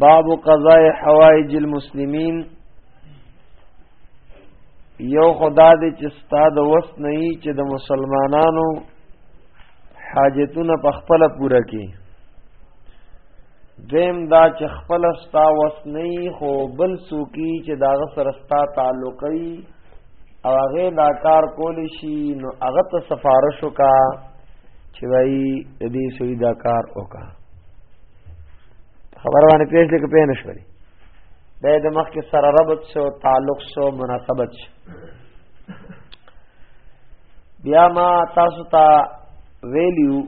باب قضاء حوائج المسلمین یو خدا دې چې ستاد وس نه ای چې د مسلمانانو حاجتونه په خپل پوره کړي دیم دا چې خپل ستا وس نه ای خو بل سوکی چې دا سره ستا تعلق ای او هغه دا کار کول شي نو هغه ته سفارش وکا چې وای دې سوی دا کار وکا خبر باندې پیښ لیک په نه شوې دا د مخ کې سره ربط سو تعلق سو مناسبت شو بیا ما تاسو ته ویلیو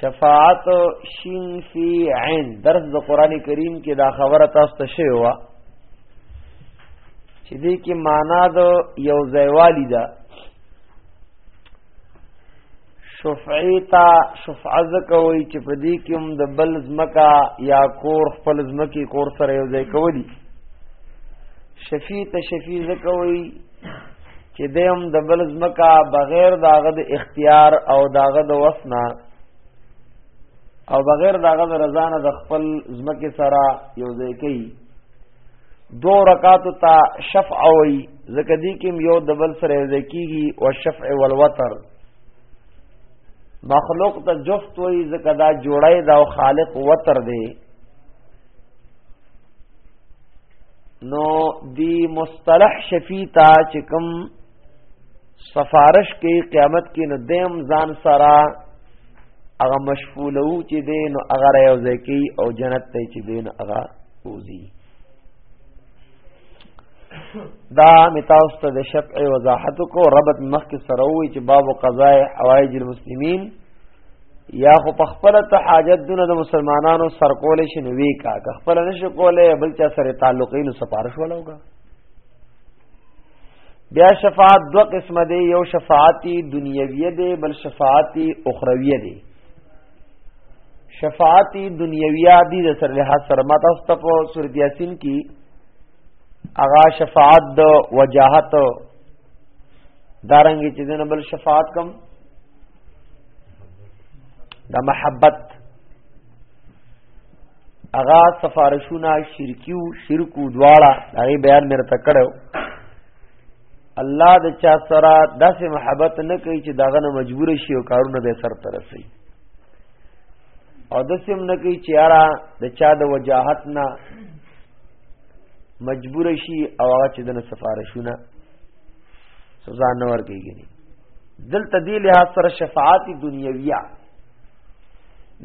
شفاعت شین فی عین درس د قران کریم کې دا خبره تاسو ته شوی و چې دې کې معنا د یو ځایوالی ده شفعی تا شفعه زکه وای چې په دې کې هم د بل زمکا یا کور خپل زمکی کور سره یو ځای کولی شفیع ته شفیع زکه وای چې د هم د بل زمکا بغیر داغه د اختیار او داغه د وسنا او بغیر داغه د رضا نه د خپل زمکه سره یو ځای کوي دو رکعات تا شفع وای زکه دې کې یو د بل سره یو ځای کیږي او شفع والوتر مخلوق ته جفت وای ځکه دا جوړای دا او خالق وتر دی نو دی مصطلح شفی تا چې کوم سفارش کې قیامت کې نو دیم ځان سره هغه مشغولو چې دین او هغه یو ځکه او جنت ته چې دین هغه وځي دا متاوس ته د شفع وضاحت کو ربط مخ کې سره وي چې باب قضاء حوائج المسلمین یا خو په خپل ته حاجت دونه د مسلمانانو سر کولې شنو وی کا که خپل نشي کولې بل چا سره تعلقې نو سفارش ولوګا بیا شفاعت دو قسم دی یو شفاعتی دنیویه دی بل شفاعتی اخرویه دی شفاعت دنیویہ دی د سر لحاظ سره ما تاسو ته په سورۃ یاسین کې اغا شفاعت د وجاهت دارنګ چې دنه بل شفاعت کم د محبت اغا سفارشونه شرکیو شرکو دواړه هغه بیان مې را تکړو الله د چا سره داسې محبت نه کوي چې داغه نه مجبور شي او کارونه به سر ته رسي او د سیم نه کوي چې یارا د چا د وجاهت نه مجبور شي او هغه چې د سفارشونه سزا نه ورکیږي دلته دی له سره شفاعت دنیویہ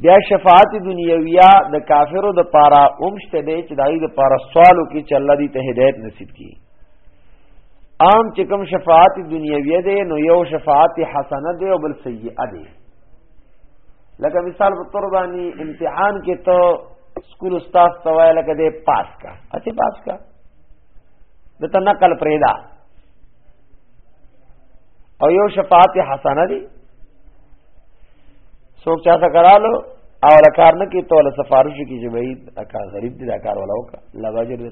بیا شفاعت دنیویہ د کافرو د پاره اومشته دی چې دای د پاره سوالو کې چې الله دې ته هدایت نصیب کړي عام چې کوم شفاعت دنیویه ده نو یو شفاعت حسنه ده او بل سیئه ده لکه مثال په تور باندې امتحان کې ته سکول استاد ته وای لکه دې پاس کا اته پاس کا دته نقل پرېدا او یو شفاعت حسنه دي څوک چا ته کرالو او لکار نه کې توله سفارش کې چې وای اکا غریب دي دا کار ولاو کا لواجر دي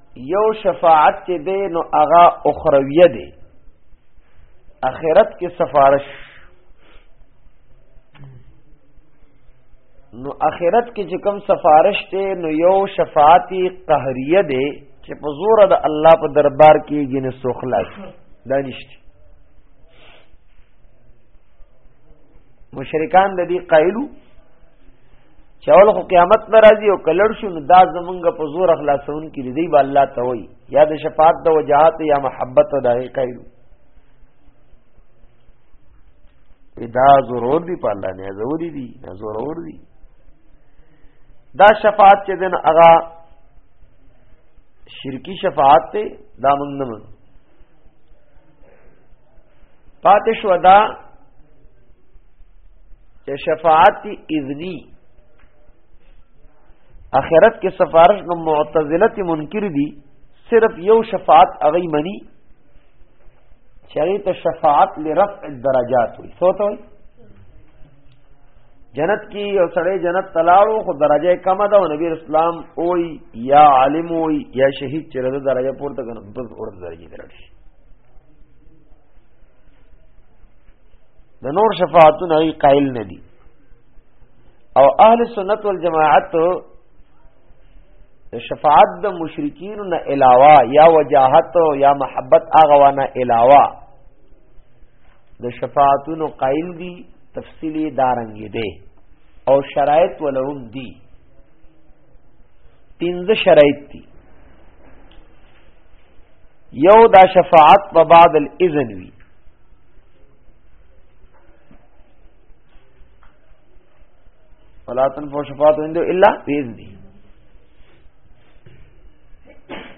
یو شفاعت چې دی نو هغه اخرویه دی اخرت کې سفارش نو اخرت کې چې کوم سفارش دی نو یو شفاعتي قهریه دی چې په زور د الله په دربار کې ګینه سوخلاص دانشتي مشرکان د دې قائلو چې اول خو قیامت نه راځي او کلړ شو نو دا زمونږ په زور اخلاصون کې دی با الله ته وای یا د شفاعت د وجاهت یا محبت د حقایلو دا ضرور دی په الله نه ضروري دي دا ضرور دي دا شفاعت چې دین اغا شرکی شفاعت ته دا مونږ نه پاتې شو دا چې شفاعت اذنی اخرت کې سفارش نو معتزله منکر دي صرف یو شفاعت اغي منی چری ته شفاعت لرفع الدرجات وي سوته وي جنت کی او سړی جنت تلاړو خو درجه کم ده او نبی اسلام اوئی یا عالم اوئی یا شهید چې رده درجه پورته کنه بس اور درجه درشي د نور شفاعتونه ای قائل نه دي او اهل سنت والجماعت شفاعت د مشرکین نه علاوه یا وجاهت یا محبت اغوانه علاوه د شفاعتونو قائل دي تفصیلی دارنګي دي او شرایط ولهم دي پنځه شرایط دي یو دا شفاعت په بعد الاذن وی ولا تنفع شفاعت عنده الا باذن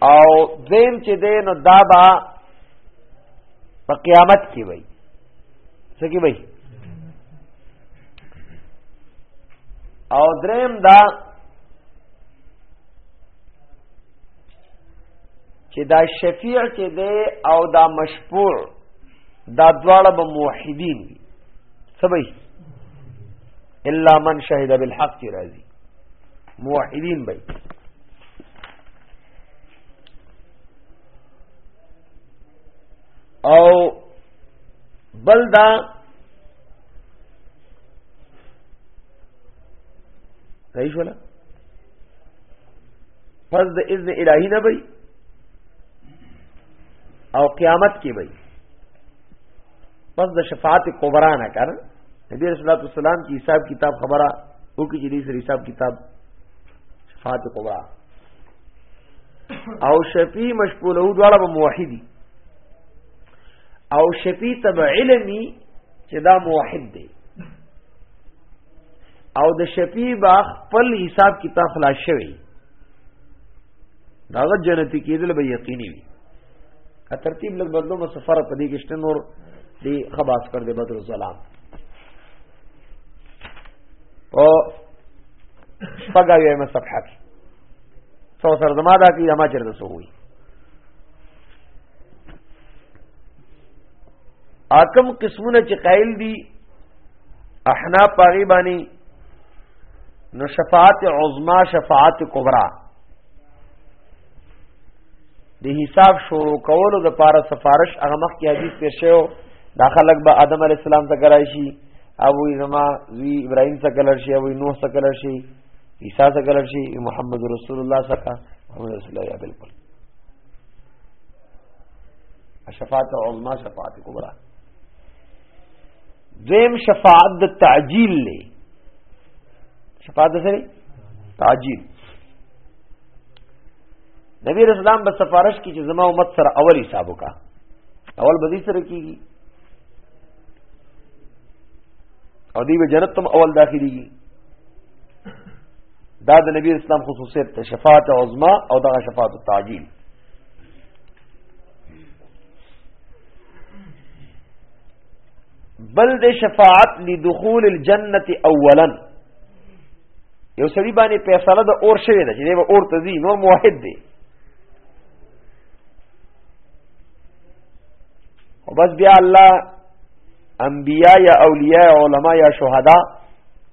او دیم چې دین دا با په قیامت کې وای سکی بھائی او دریم دا چې دا شفیع چې دی او دا مشفوع دا دواړه به موحدین دي سبي الا من شهد بالحق راضي موحدین به او بل دا صحیح شولا پس د اذن الهی نه وي او قیامت کې وي پس د شفاعت کبرا نه کړ نبی رسول الله والسلام کی حساب کتاب خبره او کی جدي سره حساب کتاب شفاعت کبرا او شفیع مشغوله دواړه موحدی او شفیع تب علمی چې دا موحد دی او د شفیع با خپل حساب کتاب خلاص شوی داغه جنتی کېدل به یقیني وي ا ترتیب لږ بدلو مو سفر په دې کې شته نور دی خباس کړ دې بدر السلام او شپږه یې مې صفحه کې څو سره زما دا کې ما چیرته سووي اکم قسمونه چې قائل دي احنا پاغي باندې نو شفاعت عظما شفاعت کبرا د حساب شروع کولو د پاره سفارش هغه مخ کې حدیث تیر شوی دا خلک به آدم علی السلام ته کرای شي ابو زما وی ابراهیم ته کلر شي ابو نوح ته کلر شي عیسی ته کلر شي محمد رسول الله صلی الله علیه وسلم بالکل شفاعت عظما شفاعت کبرا دویم شفاعت د تعجیل له شفاعت سره تعجیل نبی رسول الله په سفارش کې چې زما امت سره اول حساب وکا اول بدی سره کیږي او دی به جنت تم اول داخليږي دا د نبی اسلام خصوصیت ته شفاعت عظما او دغه شفاعت تعجیل بل د شفاعت لدخول الجنه اولا یو سړي باندې فیصله د اور شوی ده چې به اور ته ځي نور موحد دی او بس بیا الله انبیا یا اولیاء علما یا شهدا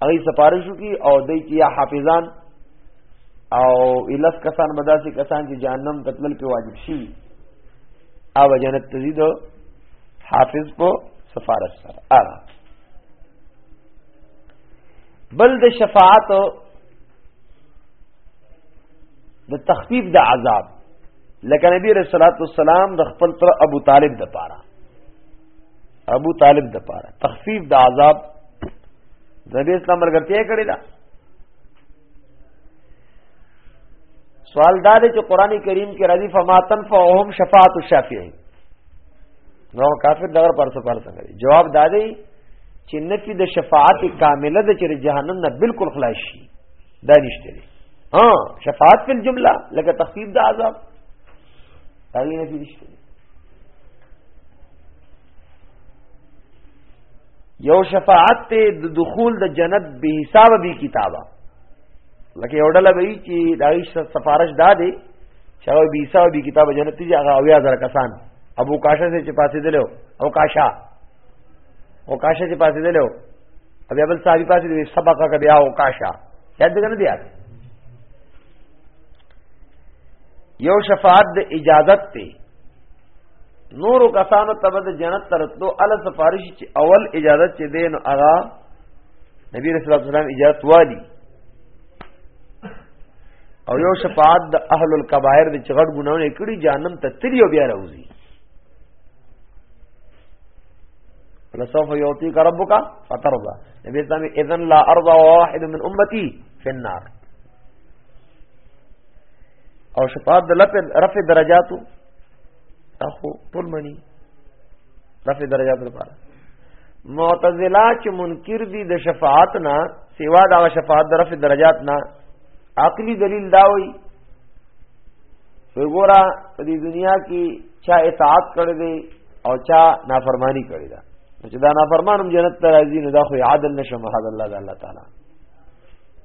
هغه سفارش کی او دای کی یا حافظان او الف کسان مداسي کسان چې جهنم تتل په واجب شي او جنت تزيد حافظ په سفارش سره اغه بل د شفاعت د تخفیف د عذاب لکه نبی رسول الله صلی الله علیه وسلم د خپل تر ابو طالب د پاره ابو طالب د پاره تخفیف د عذاب د دې اسلام مرګتیا کړی دا سوال دا دی چې قران کریم کې راځي فماتن فهم شفاعت الشافعین نو کافر دغه پر څه پر څنګه جواب دا دی چې نفي د شفاعت کامله د چر جهنم نه بالکل خلاص شي دا نشته ها شفاعت په جمله لکه تخفیف د عذاب هغه نه پیښته یو شفاعت ته د دخول د جنت به حساب به کتابه لکه یو ډله به چې دایښ سفارش دادې چې هغه به حساب به کتابه جنت دي هغه اویا زره کسان ابو کاشا سے چې پاتې دلو او کاشا او کاشا چې پاتې دلو ابي بل صاحب پاتې دې سبقه کبه او کاشا یاد دې نه دی یاد یو شفاعت د اجازت ته نورو کسانو ته د جنت ترتلو ال سفارش چې اول اجازت چې دین اغا نبی رسول الله سلام اجازت والی او یو شفاعت د اهل الکبائر د چغړ ګناونه کړي جانم ته تری او بیا راوځي لسوف یعطیک ربک فترضى نبی اسلام اذن لا ارضى واحد من امتی فی النار او شفاعت د لپه رفع درجاتو اخو ټول منی رفع درجات لپاره معتزله چې منکر دي د شفاعت نه سیوا دا شفاعت د رفع درجات نه عقلی دلیل دا وایي وګورا په دې دنیا کې چا اطاعت کړی دی او چا نافرمانی کړی دا چې دا نافرمانم جنت ته راځي نو دا خو عادل نشم حد الله د الله تعالی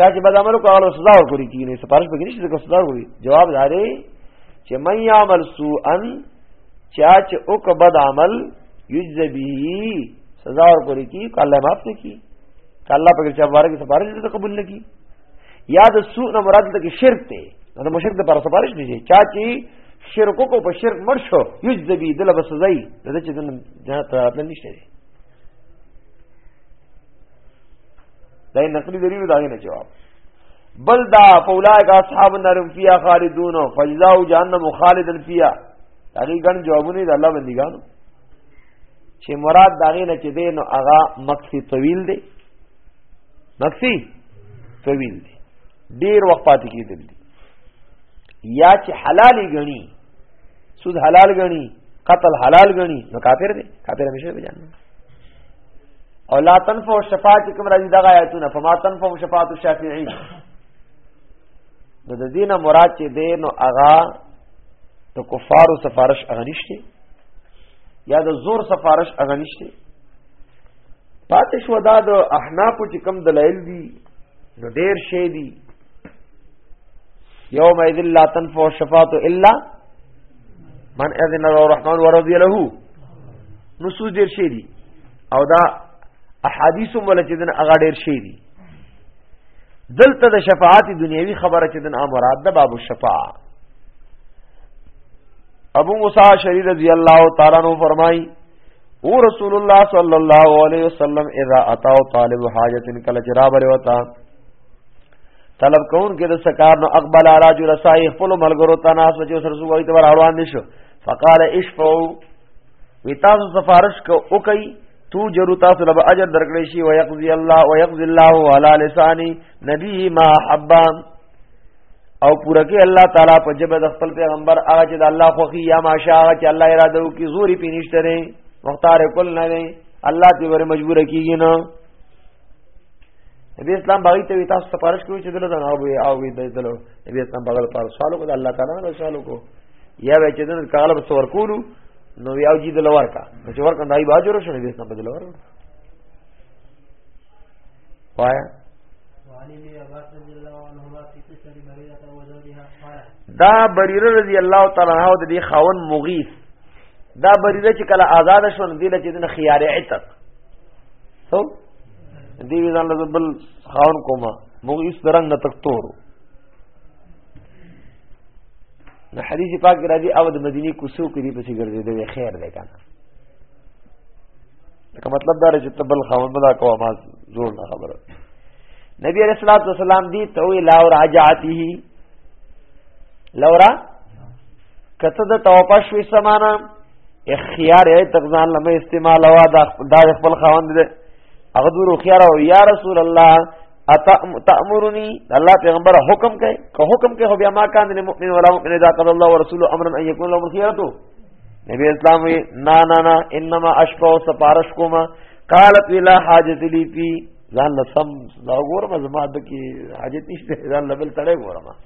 چا چې بد عمل کو هغه سزا ورکړي کی نه سپارښت پکې نشته که سزا ورکړي جواب داري چې من يعمل سوءا چا چې او کو بد عمل یجز به سزا ورکړي کی کله معاف نه کی کله پکې چا بارے کې سپارښت دې قبول نه کی یا د سوء نه مراد ته شرک ته دا مشرک د پر سپارښت دي چا چې شرک کو په شرک مړ شو یجز به دله بسزای دته چې جنت ته نشته دا نقلی دلیل دا نه جواب بل دا فولائک اصحاب النار فیها خالدون فجزاء جهنم خالدن فیها هغه ګڼ جوابونه د الله بندګانو چې مراد داغه نه چې دین او هغه مکسی طویل دی مکسی طویل دی ډیر وخت پاتې کیدل یا چې حلالي غني سود حلال غني قتل حلال غني نو کافر دی کافر همیشه به جهنم او لا تنفع شفاعت کوم راځي دغه آیاتونه فما تنفع شفاعت الشافعين نو د دینه مراد چې دی نو اغا د کفارو سفارش اغنشته یا د زور سفارش اغنشته پاتې شو دا د احناف چې کم دلایل دي نو ډیر شی دي یوم اذ لا تنفع الشفاعه الا من اذن الرحمن ورضي له نصوص ډیر شي دي او دا احادیث مول چې دن هغه ډیر شي دي دلته د شفاعت دنیوي خبره چې دن امراد د باب الشفاعه ابو موسی شری رضی الله تعالی عنہ فرمای او رسول الله صلی الله علیه وسلم اذا اتاو طالب حاجت کله چرابره وتا طلب کون کې د سکار نو اقبل علی جو رسای خپل ملګرو تناس چې سر سو وای ته روان دي شو فقال اشفعوا وی تاسو سفارش کو او کوي تو جرو تاسو لب اجر درکړې شي ويقضي الله ويقضي الله على لساني نبي ما حبا او پورا کې الله تعالی په جبه د خپل پیغمبر هغه چې د الله خوخي یا ماشا هغه چې الله اراده وکي زوري پینشتره مختار کل نه الله دې ور مجبور کیږي نه نبی اسلام باغی ته تاسو سفارش کوي چې دلته نه او او وی دلو نبی اسلام باغ پر سوال کو الله تعالی نه سوال کو یا وی چې دلته کاله په سور کولو نو یاو جی دلو ورکا چې ورکا دای باجو رسول نبی اسلام بدلو ورکا وایا دا بریره رضی الله تعالی عنہ د دې خاون مغیث دا بریره چې کله آزاد شو نو دله چې د خيار عتق سو دی وی ځان له بل خاور کوما موږ اس درنګ نه تکتور نو حدیث پاک راځي او د مدینه کوسو کې دی پسې ګرځي دی خیر دی کنه دا مطلب دا چې تبل خاور مدا کوه ما زور نه خبره نبی علیہ الصلوۃ والسلام دی تو لا راجعته لورا کته د توبه شوي سمانا اخیار یې تغزان لمه استعمال وا دا د خپل خاوند دې هغه دور خيار او یا رسول الله اتامرني الله پیغمبر حکم کوي که حکم کوي بیا ما کان للمؤمن ولا مؤمن اذا قضى الله ورسوله امرا ان يكون لهم الخيره نبی اسلام وی نا نا نا انما اشفع سفارش کوما قالت ولا حاجت لي في ځان لسم دا ګورم زما د کی حاجت نشته ځان لبل تړې ګورم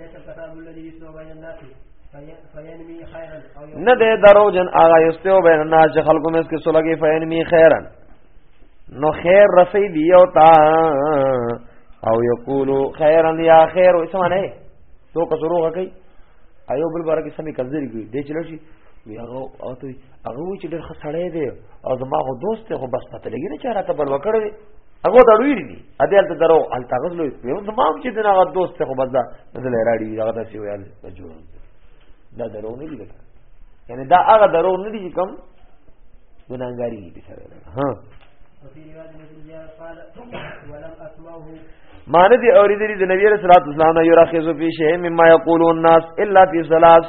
ليس الكتاب الذي يسلو بين الناس نه ده درو جن آغا یستیو بین الناس چې خلکو مې کې سولګي فینمی خیرن نو خیر رسی دیو تا او یقولو خیرن یا خیر او اسمه نه تو کسروغه کوي ایو بل بار کې سمې کمزوري کوي دې چلو شي وی هغه او ته هغه چې ډېر خسړې دی او زما خو دوست خو بس پته لګی نه چاره ته بل وکړې هغه دا ډویر دي ا دې ته درو ال تغز لوي نو ما چې دنا غو دوست خو بزا بدل راړي هغه داسې ویل جوړ دا درو نه دي لکه یعنی دا هغه درو نه دي کوم ګناګاری دي سره ها ما نه دي اوریدلې د نبی رسول الله صلی الله علیه وسلم فی شیء مما یقولون الناس الا فی ثلاث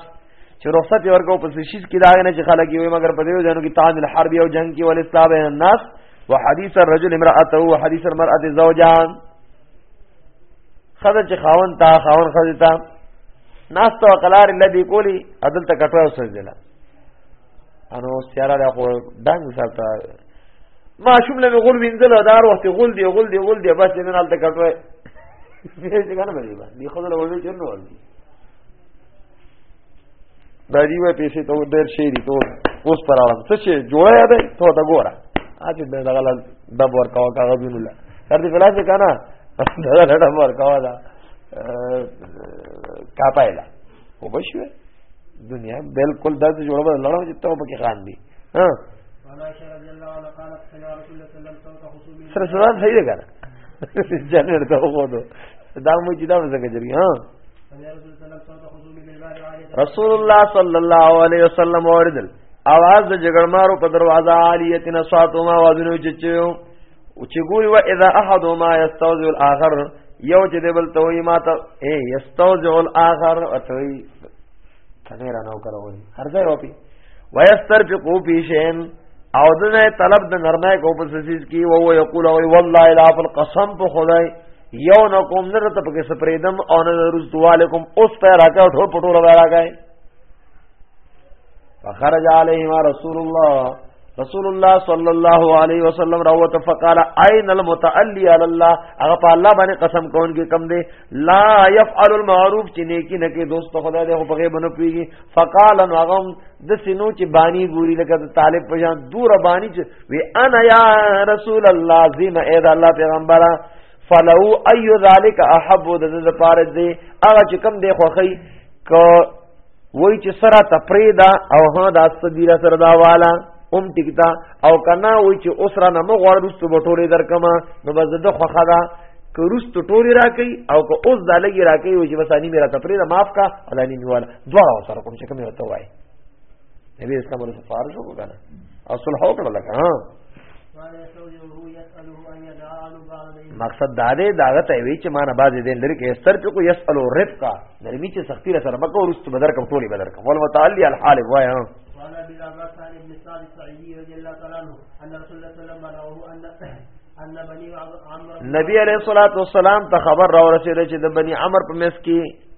چې رخصت ورکو پس شیز کې دا نه چې خلک یې مگر په دې ځانو کې تاج الحرب او جنگ کې ولستابه الناس وحديث الرجل امراته وحديث المرأه زوجها خذ چې خاون تا خاون خذ تا ناس تو قلار الذي کولی عدل ته کټو سجدلا انو سیارا له خو دنګ ساته ما شوم له غول وینځل دار وخت غول دی غول دی غول دی بس نه نال ته کټو څنګه نه بلی با دی خو له وځي چنو ورځي دا دی وای پیسې ته ډېر شي دي ته اوس پر اړه څه چې جوړه یاد ته ته ګوره اځ دې دا غل دب ورکاو کاغه بن الله تر دې بلا څه کنه دا دا دب ورکاو دا کا پایلا او بشوه دنیا بالکل دا ته جوړه بدل لړو چې ته پکې خان دي ها سره سره صحیح ده کنه جنر ته وګورو دا مو چې دا وځه کېږي ها رسول الله صلی الله علیه وسلم اوریدل اواز د جګړمارو په دروازه عالیت نصاتما وازنو چچو او چې ګوي وا اذا احد ما یستوذ الاخر یو چې دبل توي ما ته اے یستوذ الاخر اتوي کمه را نو کرو هر ځای وپی ویستر په کو پیشن او دنه طلب د نرمه کو په سیس کی وو یقول وی والله الا فالقسم په خدای یو نو کوم نه ته پکې سپریدم او نه روز دوالکم اوس په راکا ټول پټول راکای فخرج علیهما رسول الله رسول الله صلی الله علیه وسلم راوته فقال عین المتعلی علی الله هغه په الله باندې قسم کون کې کم دی لا يفعل المعروف چې نیکی نه کې دوست خدای دې په غیب نه پیږي فقال هغه د سينو چې بانی ګوري لکه طالب په جان دور بانی چې وی انا یا رسول الله زم اے دا الله پیغمبر فلو ای ذالک احب د دې لپاره دی هغه چې کم دی خوخی ک وای چې سره تفریدا او ها د استدیره سره دا والا اوم ټیکتا او کنا وای چې اوسره نه مغوړ رستو بټوري درکما نو بس د خوخه دا که رستو ټوري راکې او که اوس د لګي راکې وای چې بس اني میرا تفریدا معاف کا علانی نیواله دواړه سره کوم چې کوم ورته وای نبی اسلام علیه السلام فرض وکړه او صلح وکړه لکه ها مقصد دا دی داغه ته وی چې مان باز دې لري کې استر چې کو يسالو رفقا نرمي چې سختی را سره مکه ورست بدر کوم ټولي بدر کوم ول متعالي الحال وای ها قال ابي العباس عن ابن سعد السعيدي رضي الله تعالى عنه ان رسول الله صلى الله عليه وسلم بلغه ان نبی علیہ الصلوۃ والسلام ته خبر را ورسېده چې د بنی عمر په مس کې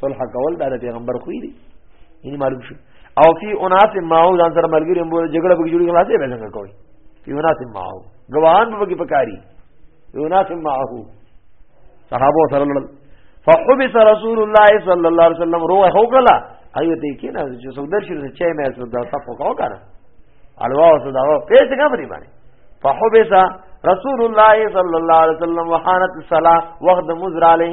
صلح کول دا د پیغمبر خوې دي یعنی معلوم شو او فی اناس ماو ځان سره ملګری مو جګړه به جوړی خلاصې به څنګه کوي فی اناس ماو ګوان به کې پکاري فی اناس ماو صحابه سره لړل فحبس رسول الله صلی الله علیه وسلم روح هو کلا ایو دې کې نه چې سودر شي چې مې اسو دا صف وکاو کنه الوا او دا پیس څنګه پرې باندې فحبس رسول الله صلی الله علیه وسلم وحانت الصلاه وقت مزراله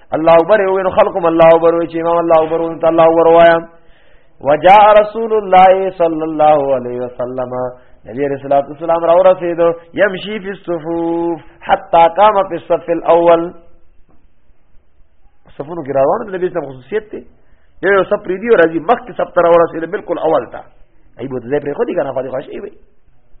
الله اکبر یو نو خلقم الله اکبر وی چې امام الله اکبر وی ته الله اکبر وایا وجاء رسول الله صلی الله علیه وسلم نبی رسول الله صلی الله علیه وسلم رسیدو یمشي فی الصفوف حتا قام فی الصف الاول صفونو کې روان د نبی صلی خصوصیت ته یو یو صف ریدی او راځي مخکې صف تر اورسیدو بالکل اول تا ایبو دې پرې خو دي کنه خو دې خوشي وي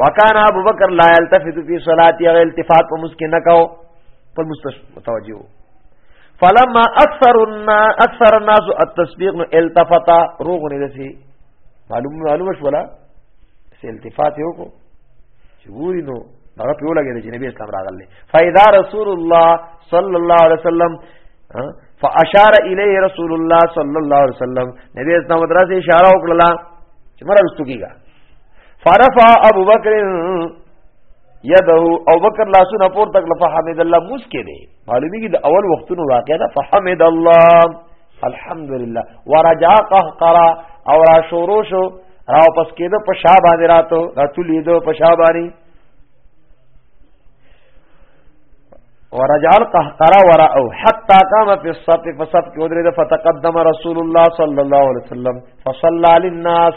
وکانا ابو بکر لا يلتفت في صلاتي غير التفات په مسکه نه کاو په مستش متوجه فلما اکثر الناس اکثر الناس التسبيح نو التفت روغنه دسي معلوم معلوم شو ولا سي التفات یو کو چې ووري نو هغه په لګې چې نبی اسلام راغله فاذا رسول الله صلی الله علیه وسلم فاشار الیه رسول الله صلی الله علیه وسلم نبی اسلام مدرسه اشاره وکړه چې مر رستو کیږي فرفع ابو بکر یده او بکر لاسونه پور تک لفه حمد الله موس کې دی معلومی کی د اول وختونو واقع ده فحمد الله الحمدلله ورجا قهقرا او را شورو شو راو پس کېده په شابه راتو راتو لیدو په شابه ورجع القهقرى وراءه حتى قام في الصف فصف کې ودرېد فتقدم رسول الله صلى الله عليه وسلم فصلى للناس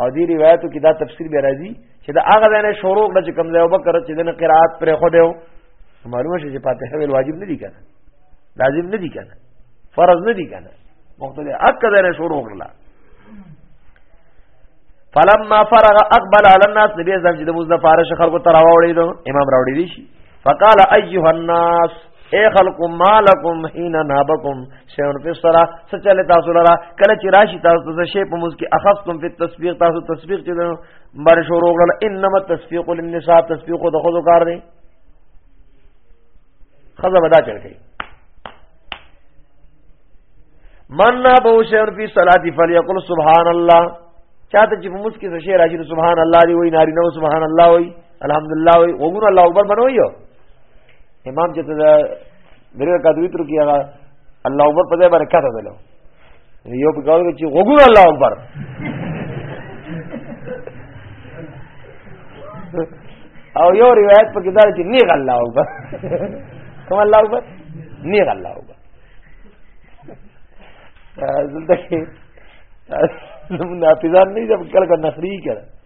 او دې روایتو کې دا تفسیر به راځي چې دا هغه ځای نه شروع کړ چې کوم ځای وبکر چې دنه قرات پر خو دیو معلومه شي چې فاتحه ویل واجب نه دي کنه لازم نه دي کنه فرض نه دي کنه مختلف اکه ځای نه شروع کړل فلما فرغ اقبل على الناس نبی زم چې د موږ د فارش خلکو تر راوړی دو امام راوړی دی شي فقال ايها الناس اے خلق مالکم حين نابکم شیون فی الصلاه سچله تاسو لرا کله چې راشي تاسو د شی په موږ کې اخذتم فی التسبیح تاسو تسبیح چې بر شروع کړل انما التسبیح للنساء تسبیح د خود کار دی خزه بدا چل گئی من نه به شر فی صلاتی فلیقل سبحان الله چاته چې په مسکی څه شی راځي سبحان الله دی وای ناری نو سبحان الله وای الحمدلله وای وګور الله اکبر بنو یو امام چې ته درې کا دوی تر کیه الله اکبر په دې باندې کاته دلو یو په ګاډو چې وګور الله اکبر او یو روایت په کې دا چې نیغ الله اکبر کوم الله اکبر نیغ الله اکبر دلته کې نو ناپیدان نه دي کله کله نخري کړه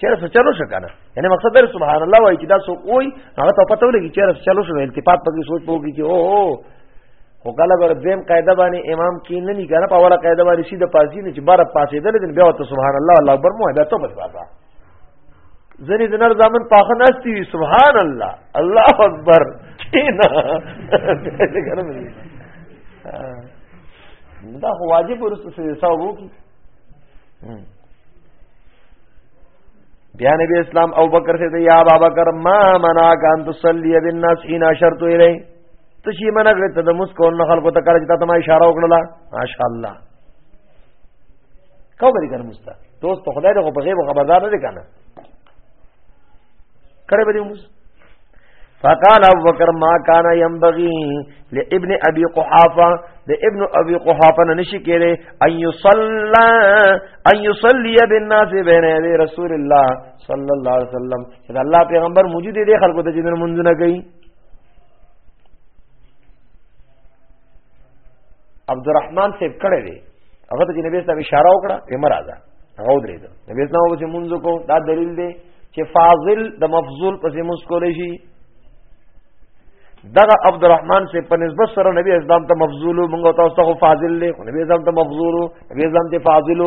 چیرې څه چلو شو کنه یعنی مقصد در سبحان الله وای چې دا سو وای هغه ته پته ولګي چیرې څه چلو شو التفات پکې سوچ پوږي چې او او خو کله ګور دیم قاعده باندې امام کې نه نه کنه په اوله قاعده باندې سیده پاسې نه چې بار پاسې دل دین بیا ته سبحان الله الله اکبر مو دا ته بس بابا زری دنر زامن پاخه ناشتي وي سبحان الله الله اکبر کینا دا واجب ورسره ساو کی بیا نبی اسلام او بکر سے یا ابا بکر ما منا کان تصلی بالناس حين اشرت الی تشی منا غته د مسکو نه خلکو ته کړه چې تا ته ما اشاره وکړه ماشاء الله کو بری کړه مستا دوست خدای دې په غیب خبردار نه کنه کړه به دې موږ فقال ابو بکر ما كان ينبغي لابن ابي قحافه د ابن ابي قحافه نه نشي کېره ان يصلى ان يصلي بالناس بين يدي رسول الله صلى الله عليه وسلم چې الله پیغمبر موجود دي خلکو ته جنن منځونه کوي عبدالرحمن سیب کړه دي هغه ته نبی اسلام اشاره وکړه چې مرزا هغه ودرې ده نبی اسلام وو چې مونږ کو دا دلیل دی چې فاضل د مفضول پسې مسکول شي دغه عبدالرحمن سے په نسبت سره نبی اسلام ته مفضول مونږ تاسو ته فاضل له نبی اسلام ته مفضول نبی اسلام ته فاضل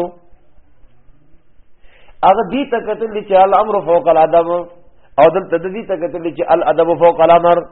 هغه دې تکتل چې الامر فوق الادب او دلته دې تکتل چې الادب فوق الامر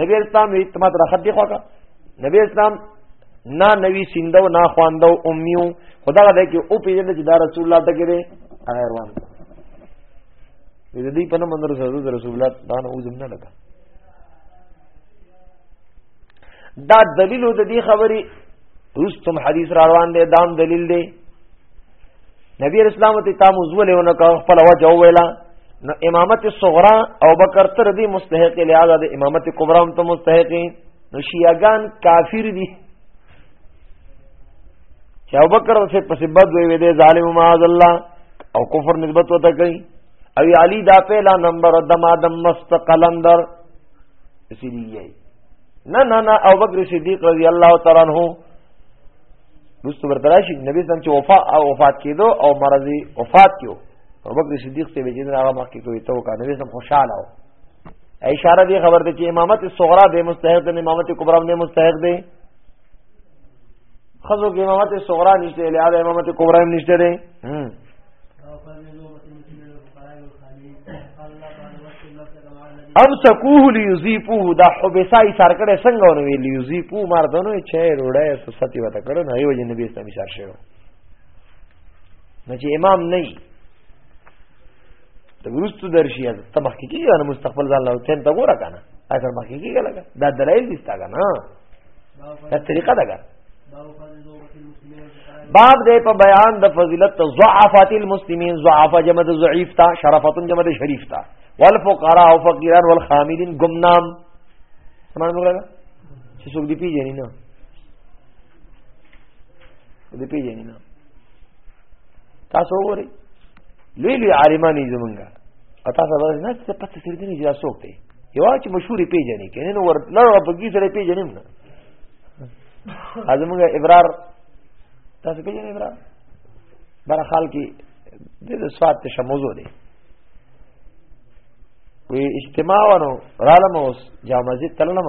نبی اسلام وی ته ماته راخت دی خوکا نبی اسلام نا نوی سیندو نا خواندو امیو خدا غدا کې او پیژند چې دا رسول الله ته کېره هغه روان دې دې په نوم اندر سره رسول الله دا نه وزم نه لګا دا دلیل د دې خبرې رستم حدیث را روان دی دام دلیل دی نبی اسلام ته تا موضوع له نو خپل وجه ویلا نو امامت صغرا او بکر تر دې مستحق لہذا د امامت کبرا هم ته مستحق نو شیعاګان کافر دي چې ابو بکر څخه پس بد وی وی دې ظالم معاذ الله او کفر نسبت وته کوي او علی دا پهلا نمبر دما دم مست قلندر اسی لیے نه نه نه ابو بکر صدیق رضی الله تعالی عنہ رستو ورته راشي نبی سم چې وفا او وفات کېدو او مرضی وفات کېو ابو بکر صدیق ته ویل هغه مخ کې کوي تو کا نبی سم خوشاله و اشاره دی خبر ده چې امامت صغرا به مستحق ده امامت کبرا به مستحق ده خزو کې امامت صغرا نشته الیاده امامت کبرا نشته ده ام سکوه لیوزیفوه دا حبسای سار کړه څنګه ونه وی لیوزیفو مار دنو چې روړای سستی وته کړه نه یو جن نبی اسلام اشاره شوی نه چې امام نه ته ورستو درشي ته مخکې کیږي نه مستقبل ځان لاو ته ګوره کنه اخر مخکې کیږي لګا دا دلایل دي ستګه نه دا طریقه ده باب دې په بیان د فضیلت ضعفات المسلمین ضعف جمع د ضعیف تا شرفات جمع د شریف تا والفقراء او فقیران والخاملین گمنام سمجھ موږ لګا چې څوک دی پیژنې نه دی پیژنې نه تاسو وګورئ لوی لوی عالمانی زمونږه او تاسو به نه څه پته سر دي نه جاسوک دی یو چې مشهور پیژنې کنه نو ورته په کې سره پیژنې نه ازمږه ابرار تاسو پیژنې ابرار بر خال کې د سواد ته شموزو دی وی اجتماع ورو رالم اوس جا مسجد تللم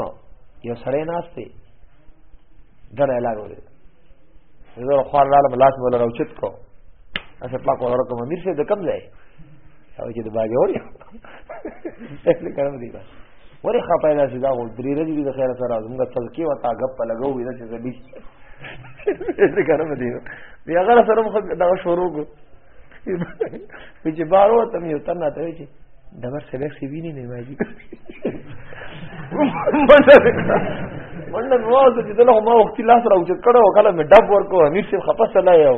یو سړی ناشته ډېر علاج ورې زه خو رالم لاس مولا راوچت کو اسه پاک ورکوم امیر شه د کم ځای او چې د باجه وړي څه کړم دی بس ورې خپه نه شي دا غو درې ورځې د خیر سره زموږ تلکی وتا غپ لګو وې چې زبي څه کړم دی بیا غل سره مخ دا شروع کو چې بارو ته مې وتنه ته چې دبر سبق سی ویني نه ماجی منډه نو اوس چې دلته ما وخت لاس راوچت کړه او کله مې ډب ورکو امیر صاحب خپه سلا یو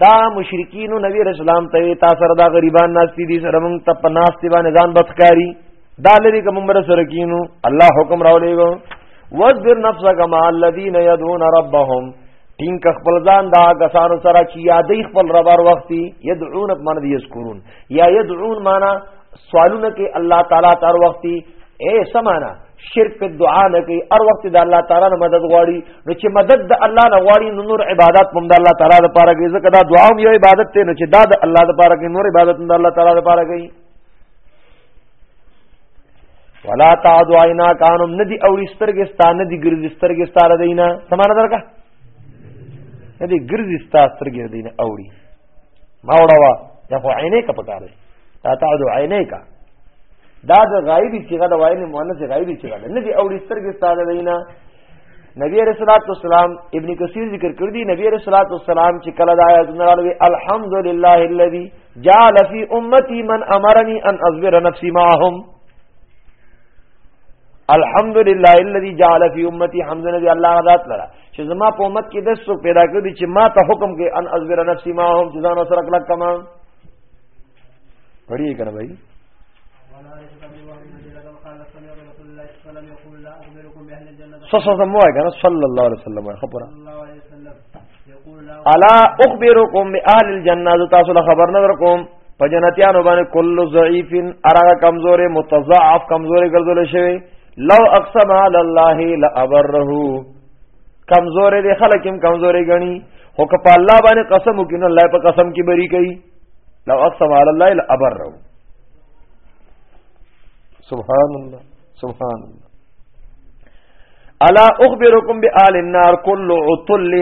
دا مشرکین نبی رسول الله ته تا سره دا غریبان ناس دي سره مونږ ته پناس دی باندې ځان بخکاری دا لري کوم بر سره کینو الله حکم راولېګو وذر نفسك مع الذين يدعون ربهم تین ک خپل ځان دا غسانو سره چې یادې خپل ربار وختي يدعون په معنی یذکرون یا يدعون معنی سوالونه کې الله تعالی تر وختي اے سمانا شرک په دعا نه کوي هر وخت د الله تعالی نه مدد غواړي نو چې مدد د الله نه غواړي نو نور عبادت هم د الله تعالی لپاره کوي ځکه دا دعا هم یو عبادت دی نو چې دا د الله لپاره کوي نور عبادت هم د الله تعالی لپاره کوي ولا تعد عینا کانم ندی او استرګې ستا ندی ګرځي استرګې ستا ردینا سمانه درکا ندی ګرځي ستا استرګې ردینا اوړي ما وړوا دا خو عینه کا پکار دی تا تعد عینه کا دا د غایبی صيغه د وایل مؤنث غایبی صيغه نه دی اوړي سترګې ستاره وینا نبی علیہ الصلوۃ والسلام ابن کثیر ذکر کړ دی نبی علیہ الصلوۃ والسلام چې کله دا آیات نراله الحمدللہ الذی جعل فی امتی من امرنی ان اصبر نفسی معهم الحمد لله الذي جعل في امتي حمدا لله الله ذات لرا چې زما په امت کې د څو پیدا کړی چې ما ته حکم کې ان ازبر نفسي ما هم چې ځان سره کلک کما پڑھیے کنه بھائی صلی الله علیه وسلم صلی الله علیه وسلم خبره الا اخبركم باهل الجنه تاسو خبر نه درکوم په جنتیانو باندې کل ضعیف ارغه کمزورې متضاعف کمزورې ګرځول شوی لو اقسم علی الله لابره کمزورې دي خلک هم کمزورې غني خو که په الله باندې قسم وکینو الله په قسم کې بری کوي لو اقسم علی الله لابره سبحان الله سبحان الله الا اخبركم بآل النار كل عطل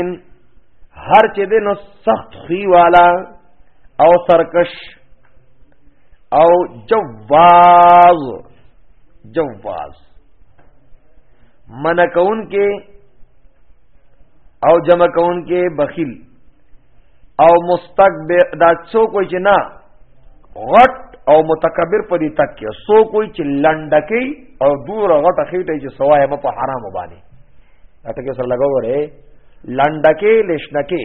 هر چې دنو سخت خي والا او سرکش او جواز جواز من کون کې او جمع کون کې بخیل او مستكبر دا څو کوئی چې نه غټ او متکبر په دې تک کې څو کوئی چې لنډکی او دور غټ خېټه چې سوای په حرام باندې اته کې سره لګاو ره لنډکی لشنکی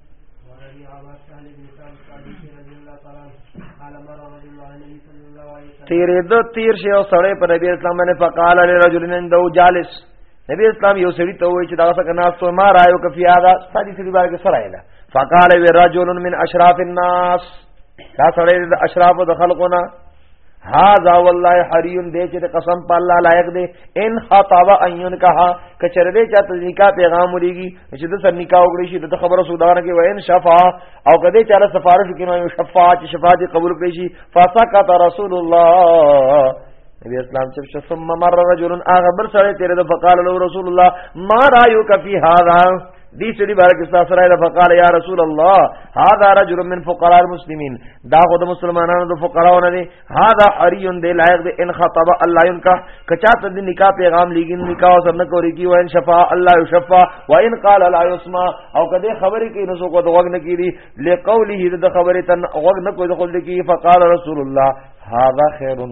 وعن عباس سهل بن سعد الصادق رضي الله تعالى عنه قال مر رجل الله النبي صلى الله عليه وسلم تیر دو تیر شی او سړی پر نبی اسلام باندې فقال لرجل عنده جالس نبی اسلام یو سړی ته وایي چې دا څه کناس ته ما رايو کفي هذا سړي سړي بار کې سره ایله فقال رجل من اشراف الناس دا سړی د اشراف د خلقونه هاذا والله حریون دې چې قسم په الله لایق دی ان خطاب عین کها کچره دې چاته نکاح پیغام ولېږي چې د سر نکاح وکړي شي د خبره سودانه کې وین شفا او کدی چاله سفارش وکړي نو شفا چې شفا دې قبول کړي شي فسقط رسول الله نبی اسلام چې شو ثم مر رجل اغبر سره تیر د فقال له رسول الله ما رايو کفي هذا دی سړي بارک استا سره ده فقال یا رسول الله هذا رجل من فقراء المسلمین دا خو د مسلمانانو د فقراو نه دی هذا حری دی لایق دی ان خطب الله ينکح کچا ته د نکاح پیغام لیګین نکاح سره نه کوي کی وان شفا الله یشفا وان قال لا يسمع او کده خبرې کوي نو کو د وغ نه کیری لقوله د خبرې تن وغ نه کوي د خل کی فقال رسول الله هذا خير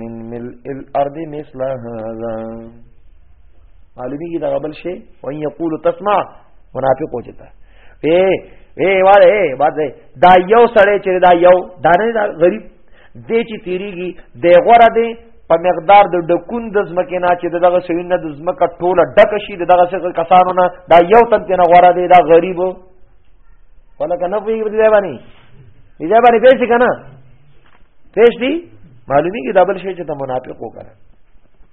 من ملء الارض مثل هذا معلومیږي دا بل شي وان یقول تسمع منافق وجتا اے اے واره اے باز دا یو سړی چې دا یو دا نه دا غریب دې چې تیریږي د غره دې په مقدار د ډکون د زمکه نه چې دغه شوی نه د زمکه ټوله ډک شي دغه څه کسانو نه دا یو تن ته نه غره دې دا غریب ولکه نه وی دې باندې دې باندې پېښ کنه پېښ دي معلومیږي دا بل شي چې ته منافق وکړه